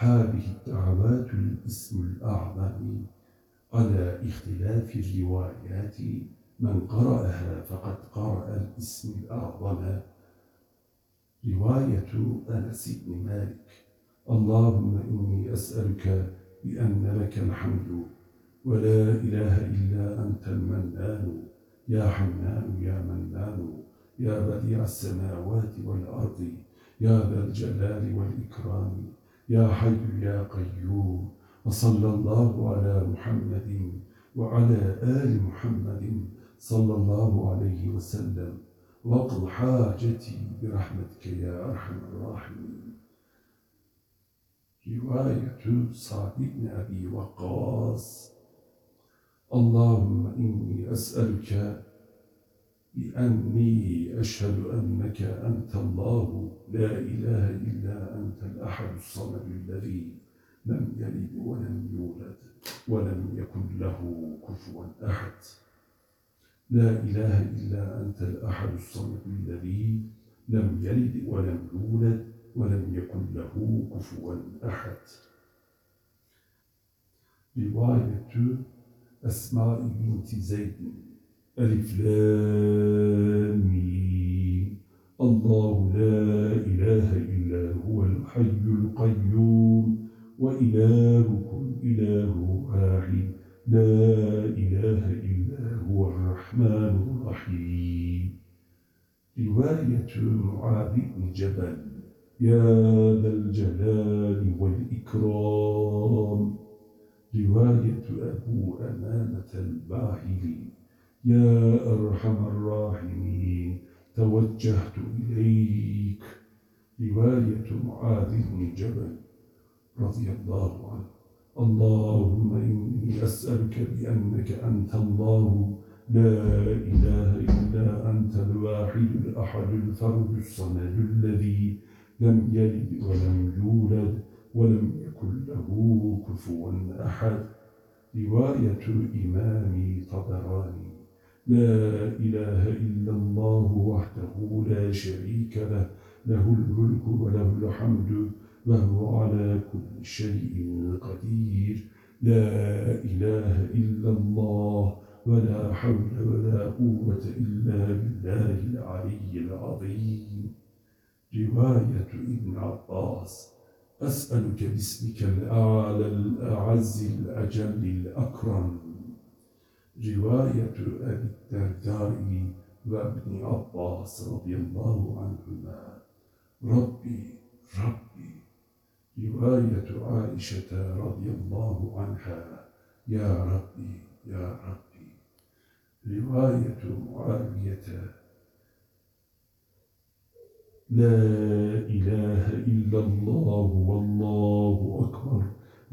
هذه الدعوات الاسم الأعظم على اختلاف الروايات. من قرأها فقد قرأ الاسم الأعظم. رواية أنس بن مالك. اللهم إني أسألك بأن لك الحمد ولا إله إلا أنت المنان. يا حنان يا منان. يا بديع السماوات والأرض. يا ذا الجلال والإكرام. يا حي يا قيوم وصلى الله على محمد وعلى آل محمد صلى الله عليه وسلم. واقض حاجتي برحمتك يا أرحم الراحمين. رواية سعد بن أبي وقاص. اللهم إني أسألك بأني أشهد أنك أنت الله لا إله إلا أنت الأحد الصمد الذي لم يلد ولم يولد ولم يكن له كفوا أحد. لا إله إلا أنت الأحد الصمد الذي لم يلد ولم يولد ولم يكن له كفوا أحد. رواية أسماء بنت زيد. ألف لام الله لا إله إلا هو الحي القيوم وإلهكم إله واحد. لا إله إلا هو الرحمن الرحيم. رواية معاذ بن جبل. يا ذا الجلال والإكرام. رواية أبو أمامة الباهلي. يا أرحم الراحمين توجهت إليك رواية معاذ بن جبل رضي الله عنه. اللهم إني أسألك بأنك أنت الله لا إله إلا أنت الواحد الأحد الفرد الصمد الذي لم يلد ولم يولد ولم يكن له كفوا أحد. رواية إمام طبراني. لا إله إلا الله وحده لا شريك له له الملك وله الحمد وهو على كل شيء قدير. لا إله إلا الله ولا حول ولا قوة إلا بالله العلي العظيم. رواية ابن عباس أسألك باسمك الأعلى الأعز الأجل الأكرم. رواية أبي الدرداء وابن عباس رضي الله عنهما. ربي ربي. رواية عائشة رضي الله عنها. يا ربي يا ربي. رواية معاوية. لا إله إلا الله والله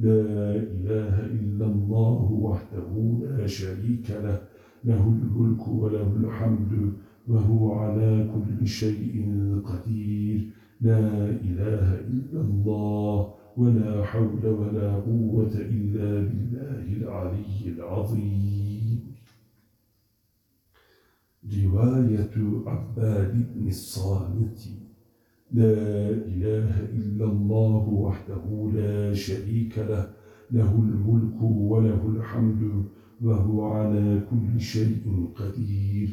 لا إله إلا الله وحده لا شريك له له الملك وله الحمد وهو على كل شيء قدير. لا إله إلا الله ولا حول ولا قوة إلا بالله العلي العظيم. رواية عباد بن الصامت. لا إله إلا الله وحده لا شريك له له الملك وله الحمد وهو على كل شيء قدير.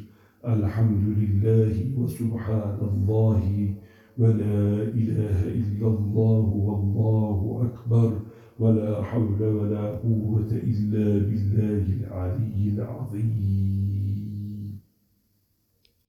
الحمد لله وسبحان الله ولا إله إلا الله والله أكبر ولا حول ولا قوة إلا بالله العلي العظيم.